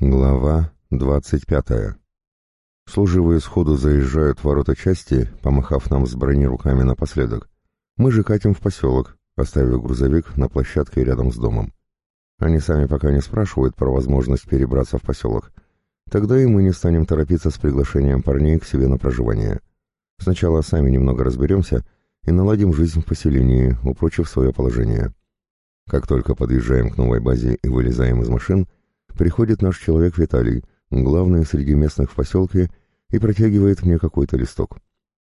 Глава двадцать пятая. Служивые сходу заезжают в ворота части, помахав нам с брони руками напоследок. Мы же катим в поселок, оставив грузовик на площадке рядом с домом. Они сами пока не спрашивают про возможность перебраться в поселок. Тогда и мы не станем торопиться с приглашением парней к себе на проживание. Сначала сами немного разберемся и наладим жизнь в поселении, упрочив свое положение. Как только подъезжаем к новой базе и вылезаем из машин — Приходит наш человек Виталий, главный среди местных в поселке, и протягивает мне какой-то листок.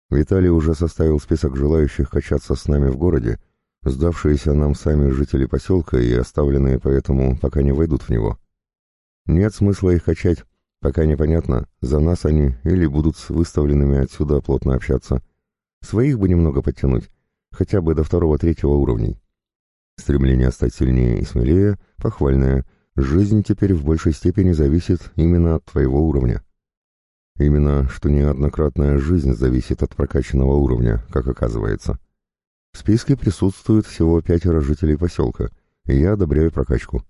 Виталий уже составил список желающих качаться с нами в городе, сдавшиеся нам сами жители поселка и оставленные поэтому пока не войдут в него. Нет смысла их качать, пока непонятно, за нас они или будут с выставленными отсюда плотно общаться. Своих бы немного подтянуть, хотя бы до второго-третьего уровней. Стремление стать сильнее и смелее — похвальное, Жизнь теперь в большей степени зависит именно от твоего уровня. Именно, что неоднократная жизнь зависит от прокачанного уровня, как оказывается. В списке присутствует всего пятеро жителей поселка, и я одобряю прокачку.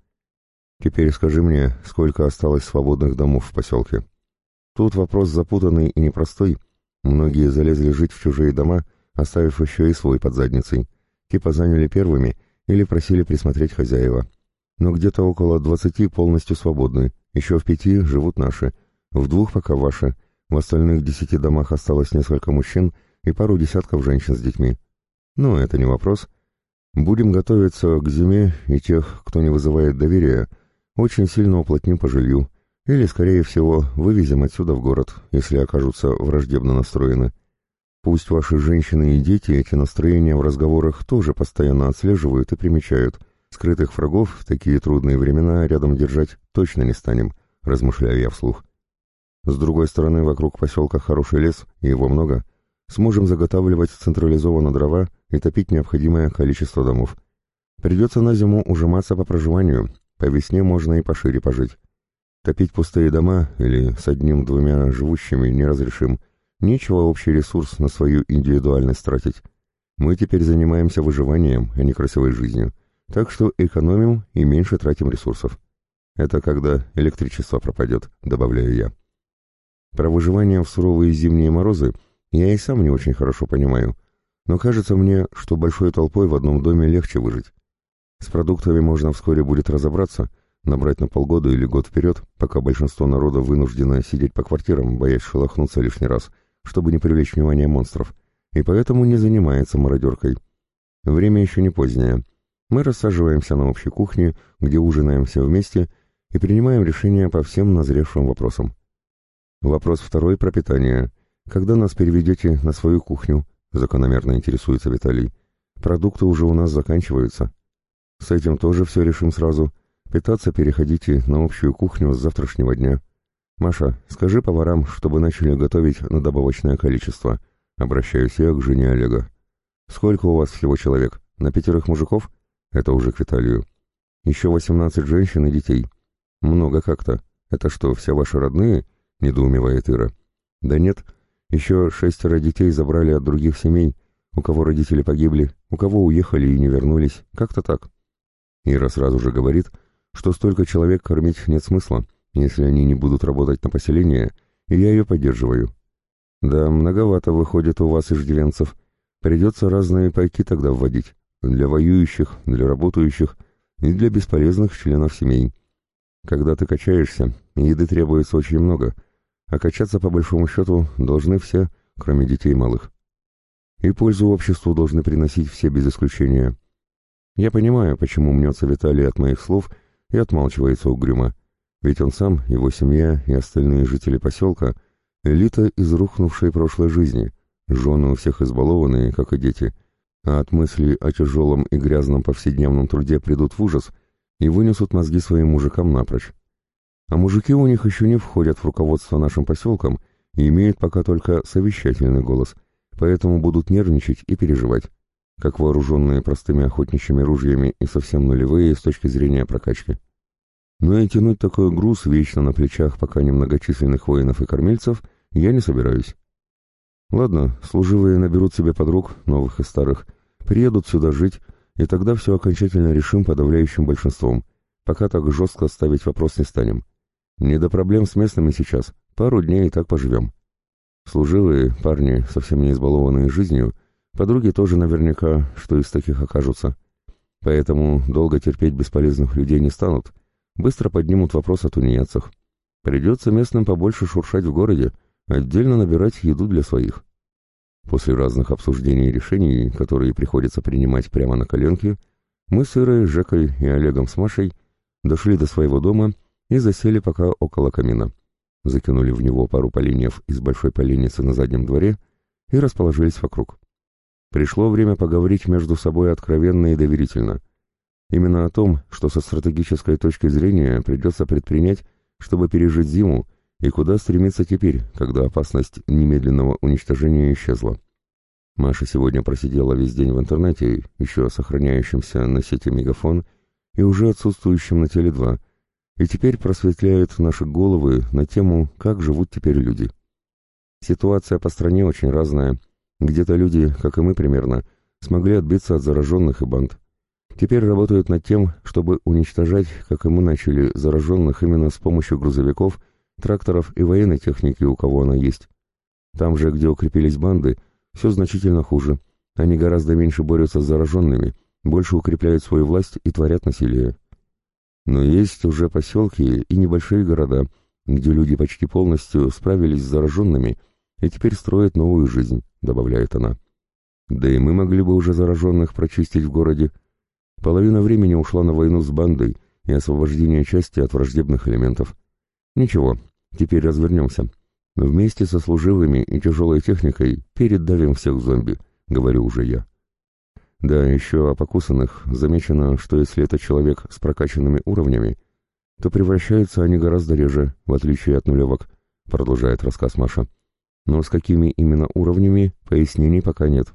Теперь скажи мне, сколько осталось свободных домов в поселке? Тут вопрос запутанный и непростой. Многие залезли жить в чужие дома, оставив еще и свой под задницей. Типа заняли первыми или просили присмотреть хозяева но где-то около двадцати полностью свободны, еще в пяти живут наши, в двух пока ваши, в остальных десяти домах осталось несколько мужчин и пару десятков женщин с детьми. Но это не вопрос. Будем готовиться к зиме, и тех, кто не вызывает доверия, очень сильно уплотним по жилью, или, скорее всего, вывезем отсюда в город, если окажутся враждебно настроены. Пусть ваши женщины и дети эти настроения в разговорах тоже постоянно отслеживают и примечают – Скрытых врагов в такие трудные времена рядом держать точно не станем, размышляю я вслух. С другой стороны, вокруг поселка хороший лес, и его много. Сможем заготавливать централизованно дрова и топить необходимое количество домов. Придется на зиму ужиматься по проживанию, по весне можно и пошире пожить. Топить пустые дома или с одним-двумя живущими не разрешим. Нечего общий ресурс на свою индивидуальность тратить. Мы теперь занимаемся выживанием, а не красивой жизнью. Так что экономим и меньше тратим ресурсов. Это когда электричество пропадет, добавляю я. Про выживание в суровые зимние морозы я и сам не очень хорошо понимаю, но кажется мне, что большой толпой в одном доме легче выжить. С продуктами можно вскоре будет разобраться, набрать на полгода или год вперед, пока большинство народа вынуждено сидеть по квартирам, боясь шелохнуться лишний раз, чтобы не привлечь внимание монстров, и поэтому не занимается мародеркой. Время еще не позднее, мы рассаживаемся на общей кухне, где ужинаем все вместе и принимаем решения по всем назревшим вопросам. Вопрос второй про питание. Когда нас переведете на свою кухню? Закономерно интересуется Виталий. Продукты уже у нас заканчиваются. С этим тоже все решим сразу. Питаться переходите на общую кухню с завтрашнего дня. Маша, скажи поварам, чтобы начали готовить на добавочное количество. Обращаюсь я к жене Олега. Сколько у вас всего человек? На пятерых мужиков? Это уже к Виталию. Еще восемнадцать женщин и детей. Много как-то. Это что, все ваши родные? Недоумевает Ира. Да нет. Еще шестеро детей забрали от других семей. У кого родители погибли, у кого уехали и не вернулись. Как-то так. Ира сразу же говорит, что столько человек кормить нет смысла, если они не будут работать на поселение, и я ее поддерживаю. Да, многовато выходит у вас иждивенцев. Придется разные пайки тогда вводить для воюющих, для работающих и для бесполезных членов семей. Когда ты качаешься, еды требуется очень много, а качаться по большому счету должны все, кроме детей малых. И пользу обществу должны приносить все без исключения. Я понимаю, почему мнется Виталий от моих слов и отмалчивается угрюмо, ведь он сам, его семья и остальные жители поселка — элита из рухнувшей прошлой жизни, жены у всех избалованные, как и дети — а от мысли о тяжелом и грязном повседневном труде придут в ужас и вынесут мозги своим мужикам напрочь. А мужики у них еще не входят в руководство нашим поселком и имеют пока только совещательный голос, поэтому будут нервничать и переживать, как вооруженные простыми охотничьими ружьями и совсем нулевые с точки зрения прокачки. Но и тянуть такой груз вечно на плечах пока немногочисленных воинов и кормильцев я не собираюсь. Ладно, служивые наберут себе подруг, новых и старых, Приедут сюда жить, и тогда все окончательно решим подавляющим большинством. Пока так жестко ставить вопрос не станем. Не до проблем с местными сейчас. Пару дней и так поживем. Служивые, парни, совсем не избалованные жизнью, подруги тоже наверняка, что из таких окажутся. Поэтому долго терпеть бесполезных людей не станут. Быстро поднимут вопрос о тунеядцах. Придется местным побольше шуршать в городе, отдельно набирать еду для своих. После разных обсуждений и решений, которые приходится принимать прямо на коленке, мы с Ирой, Жекой и Олегом с Машей дошли до своего дома и засели пока около камина. Закинули в него пару поленьев из большой поленницы на заднем дворе и расположились вокруг. Пришло время поговорить между собой откровенно и доверительно. Именно о том, что со стратегической точки зрения придется предпринять, чтобы пережить зиму, и куда стремиться теперь, когда опасность немедленного уничтожения исчезла. Маша сегодня просидела весь день в интернете, еще сохраняющемся на сети Мегафон и уже отсутствующем на Теле2, и теперь просветляет наши головы на тему, как живут теперь люди. Ситуация по стране очень разная. Где-то люди, как и мы примерно, смогли отбиться от зараженных и банд. Теперь работают над тем, чтобы уничтожать, как и мы начали, зараженных именно с помощью грузовиков, тракторов и военной техники, у кого она есть. Там же, где укрепились банды, все значительно хуже. Они гораздо меньше борются с зараженными, больше укрепляют свою власть и творят насилие. Но есть уже поселки и небольшие города, где люди почти полностью справились с зараженными и теперь строят новую жизнь, добавляет она. Да и мы могли бы уже зараженных прочистить в городе. Половина времени ушла на войну с бандой и освобождение части от враждебных элементов. Ничего, теперь развернемся. Вместе со служивыми и тяжелой техникой передавим всех зомби, говорю уже я. Да, еще о покусанных замечено, что если это человек с прокачанными уровнями, то превращаются они гораздо реже, в отличие от нулевок, продолжает рассказ Маша. Но с какими именно уровнями, пояснений пока нет.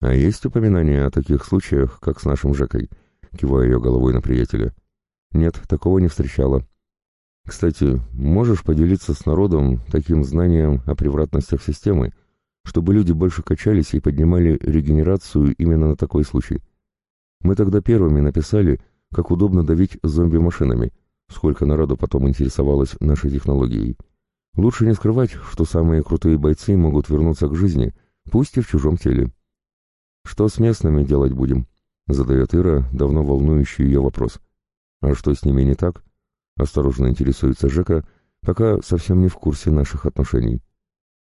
А есть упоминания о таких случаях, как с нашим Жекой, кивая ее головой на приятеля. Нет, такого не встречала. Кстати, можешь поделиться с народом таким знанием о превратностях системы, чтобы люди больше качались и поднимали регенерацию именно на такой случай. Мы тогда первыми написали, как удобно давить зомби-машинами, сколько народу потом интересовалось нашей технологией. Лучше не скрывать, что самые крутые бойцы могут вернуться к жизни, пусть и в чужом теле. «Что с местными делать будем?» — задает Ира, давно волнующий ее вопрос. «А что с ними не так?» — осторожно интересуется Жека, пока совсем не в курсе наших отношений.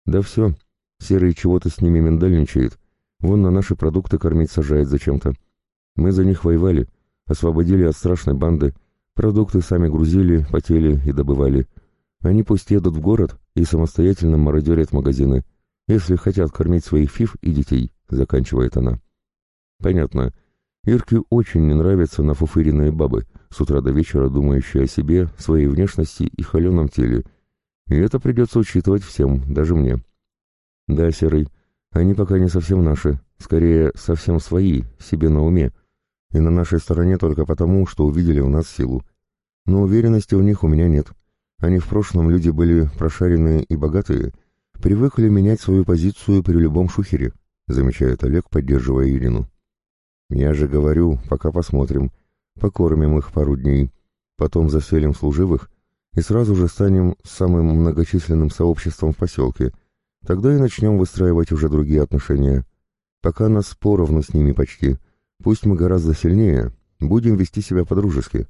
«Да все, Серый чего-то с ними миндальничает. Вон на наши продукты кормить сажает зачем-то. Мы за них воевали, освободили от страшной банды, продукты сами грузили, потели и добывали. Они пусть едут в город и самостоятельно мародерят магазины, если хотят кормить своих фиф и детей, заканчивает она. Понятно. Ирке очень не нравятся нафуфыренные бабы, с утра до вечера думающие о себе, своей внешности и холеном теле. И это придется учитывать всем, даже мне. «Да, Серый, они пока не совсем наши, скорее, совсем свои, себе на уме, и на нашей стороне только потому, что увидели у нас силу. Но уверенности у них у меня нет. Они в прошлом люди были прошаренные и богатые, привыкли менять свою позицию при любом шухере», замечает Олег, поддерживая Ирину. «Я же говорю, пока посмотрим, покормим их пару дней, потом заселим служивых и сразу же станем самым многочисленным сообществом в поселке», Тогда и начнем выстраивать уже другие отношения. Пока нас поровну с ними почти. Пусть мы гораздо сильнее, будем вести себя по-дружески.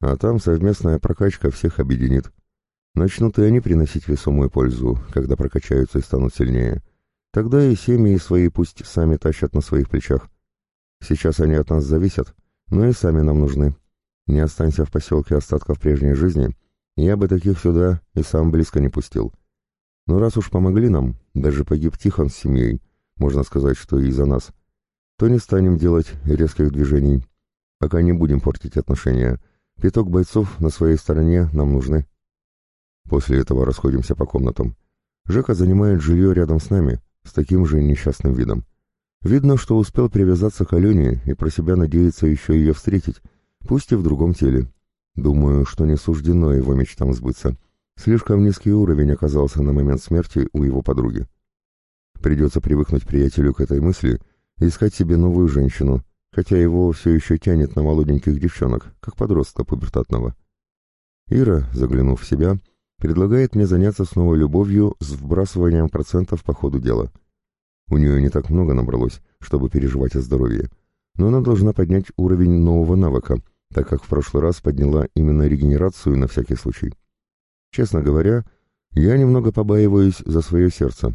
А там совместная прокачка всех объединит. Начнут и они приносить весомую пользу, когда прокачаются и станут сильнее. Тогда и семьи свои пусть сами тащат на своих плечах. Сейчас они от нас зависят, но и сами нам нужны. Не останься в поселке остатков прежней жизни, я бы таких сюда и сам близко не пустил. Но раз уж помогли нам, даже погиб Тихон с семьей, можно сказать, что и из-за нас, то не станем делать резких движений, пока не будем портить отношения. Пяток бойцов на своей стороне нам нужны. После этого расходимся по комнатам. Жека занимает жилье рядом с нами, с таким же несчастным видом. Видно, что успел привязаться к Алене и про себя надеется еще ее встретить, пусть и в другом теле. Думаю, что не суждено его мечтам сбыться. Слишком низкий уровень оказался на момент смерти у его подруги. Придется привыкнуть приятелю к этой мысли и искать себе новую женщину, хотя его все еще тянет на молоденьких девчонок, как подростка пубертатного. Ира, заглянув в себя, предлагает мне заняться снова любовью с вбрасыванием процентов по ходу дела. У нее не так много набралось, чтобы переживать о здоровье, но она должна поднять уровень нового навыка, так как в прошлый раз подняла именно регенерацию на всякий случай. Честно говоря, я немного побаиваюсь за свое сердце.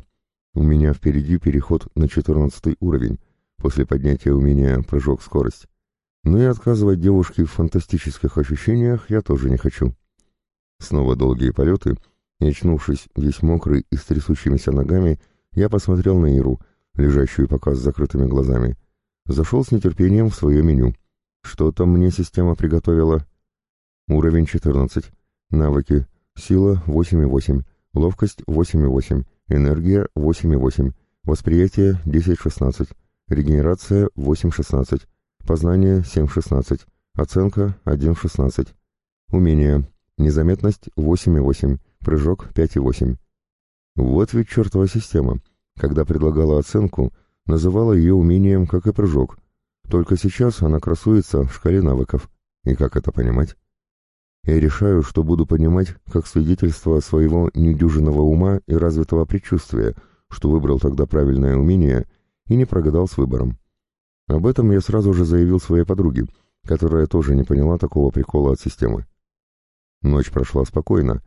У меня впереди переход на 14 уровень, после поднятия умения «Прыжок скорость». Но и отказывать девушке в фантастических ощущениях я тоже не хочу. Снова долгие полеты, и, очнувшись весь мокрый и с трясущимися ногами, я посмотрел на Иру, лежащую пока с закрытыми глазами. Зашел с нетерпением в свое меню. Что там мне система приготовила? Уровень 14. Навыки. Сила 8,8. Ловкость 8,8. Энергия 8,8. Восприятие 10,16. Регенерация 8,16. Познание 7,16. Оценка 1,16. Умение. Незаметность 8,8, прыжок 5,8. Вот ведь чертова система. Когда предлагала оценку, называла ее умением, как и прыжок. Только сейчас она красуется в шкале навыков. И как это понимать? Я решаю, что буду понимать как свидетельство своего недюжинного ума и развитого предчувствия, что выбрал тогда правильное умение и не прогадал с выбором. Об этом я сразу же заявил своей подруге, которая тоже не поняла такого прикола от системы. Ночь прошла спокойно.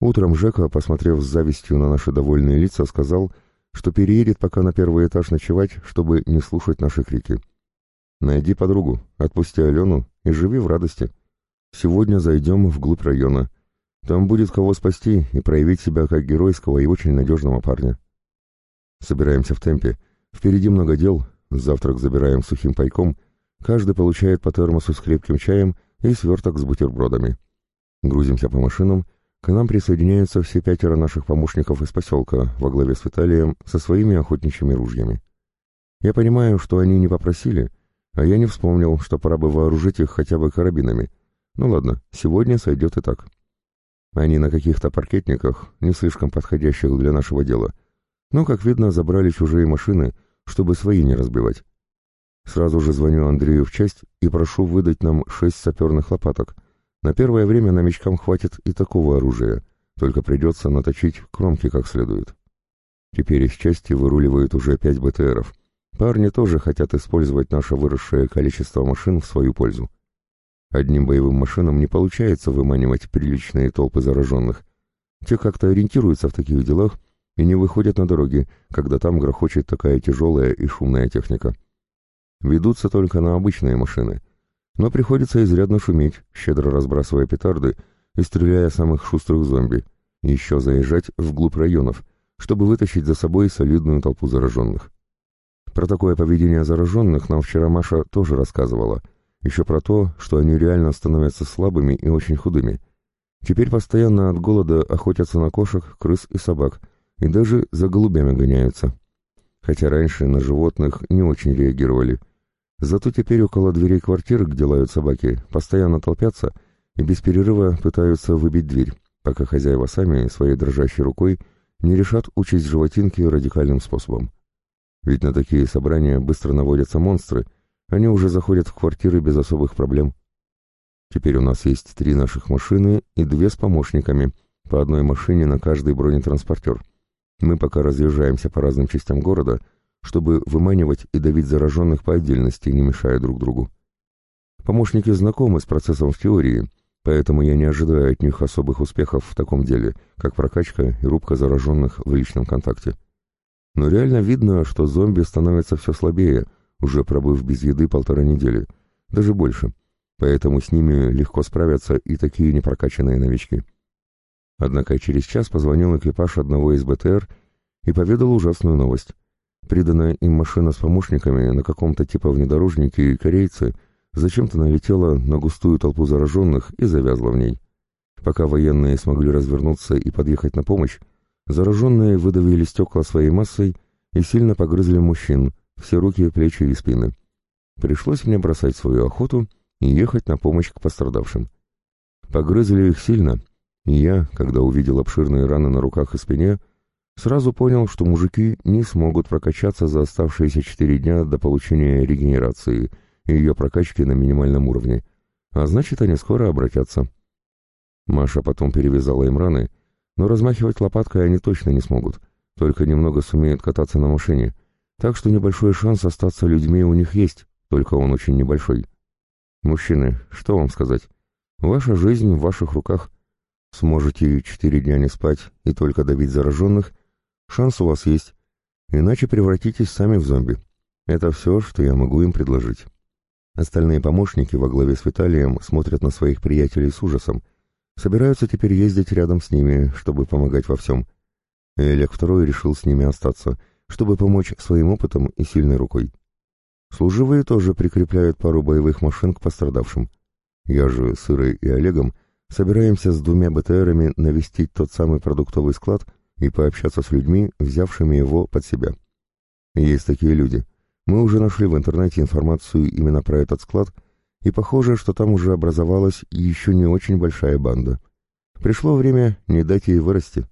Утром Жека, посмотрев с завистью на наши довольные лица, сказал, что переедет пока на первый этаж ночевать, чтобы не слушать наши крики. «Найди подругу, отпусти Алену и живи в радости. Сегодня зайдем вглубь района. Там будет кого спасти и проявить себя как геройского и очень надежного парня. Собираемся в темпе. Впереди много дел. Завтрак забираем сухим пайком. Каждый получает по термосу с крепким чаем и сверток с бутербродами. Грузимся по машинам, к нам присоединяются все пятеро наших помощников из поселка во главе с Виталием со своими охотничьими ружьями. Я понимаю, что они не попросили, а я не вспомнил, что пора бы вооружить их хотя бы карабинами. Ну ладно, сегодня сойдет и так. Они на каких-то паркетниках, не слишком подходящих для нашего дела, но, как видно, забрали чужие машины, чтобы свои не разбивать. Сразу же звоню Андрею в часть и прошу выдать нам шесть саперных лопаток — на первое время новичкам хватит и такого оружия, только придется наточить кромки как следует. Теперь из части выруливают уже пять БТРов. Парни тоже хотят использовать наше выросшее количество машин в свою пользу. Одним боевым машинам не получается выманивать приличные толпы зараженных. Те как-то ориентируются в таких делах и не выходят на дороги, когда там грохочет такая тяжелая и шумная техника. Ведутся только на обычные машины, но приходится изрядно шуметь, щедро разбрасывая петарды и стреляя самых шустрых зомби, и еще заезжать вглубь районов, чтобы вытащить за собой солидную толпу зараженных. Про такое поведение зараженных нам вчера Маша тоже рассказывала, еще про то, что они реально становятся слабыми и очень худыми. Теперь постоянно от голода охотятся на кошек, крыс и собак, и даже за голубями гоняются. Хотя раньше на животных не очень реагировали – Зато теперь около дверей квартиры, где лают собаки, постоянно толпятся и без перерыва пытаются выбить дверь, пока хозяева сами своей дрожащей рукой не решат учесть животинки радикальным способом. Ведь на такие собрания быстро наводятся монстры, они уже заходят в квартиры без особых проблем. Теперь у нас есть три наших машины и две с помощниками, по одной машине на каждый бронетранспортер. Мы пока разъезжаемся по разным частям города — чтобы выманивать и давить зараженных по отдельности, не мешая друг другу. Помощники знакомы с процессом в теории, поэтому я не ожидаю от них особых успехов в таком деле, как прокачка и рубка зараженных в личном контакте. Но реально видно, что зомби становятся все слабее, уже пробыв без еды полтора недели, даже больше, поэтому с ними легко справятся и такие непрокачанные новички. Однако через час позвонил экипаж одного из БТР и поведал ужасную новость. Приданная им машина с помощниками на каком-то типа внедорожнике и корейцы зачем-то налетела на густую толпу зараженных и завязла в ней. Пока военные смогли развернуться и подъехать на помощь, зараженные выдавили стекла своей массой и сильно погрызли мужчин, все руки, плечи и спины. Пришлось мне бросать свою охоту и ехать на помощь к пострадавшим. Погрызли их сильно, и я, когда увидел обширные раны на руках и спине, Сразу понял, что мужики не смогут прокачаться за оставшиеся четыре дня до получения регенерации и ее прокачки на минимальном уровне, а значит, они скоро обратятся. Маша потом перевязала им раны, но размахивать лопаткой они точно не смогут, только немного сумеют кататься на машине, так что небольшой шанс остаться людьми у них есть, только он очень небольшой. Мужчины, что вам сказать? Ваша жизнь в ваших руках. Сможете четыре дня не спать и только давить зараженных, шанс у вас есть, иначе превратитесь сами в зомби. Это все, что я могу им предложить. Остальные помощники во главе с Виталием смотрят на своих приятелей с ужасом, собираются теперь ездить рядом с ними, чтобы помогать во всем. И Олег II решил с ними остаться, чтобы помочь своим опытом и сильной рукой. Служивые тоже прикрепляют пару боевых машин к пострадавшим. Я же с Ирой и Олегом собираемся с двумя БТРами навестить тот самый продуктовый склад и пообщаться с людьми, взявшими его под себя. Есть такие люди. Мы уже нашли в интернете информацию именно про этот склад, и похоже, что там уже образовалась еще не очень большая банда. Пришло время не дать ей вырасти.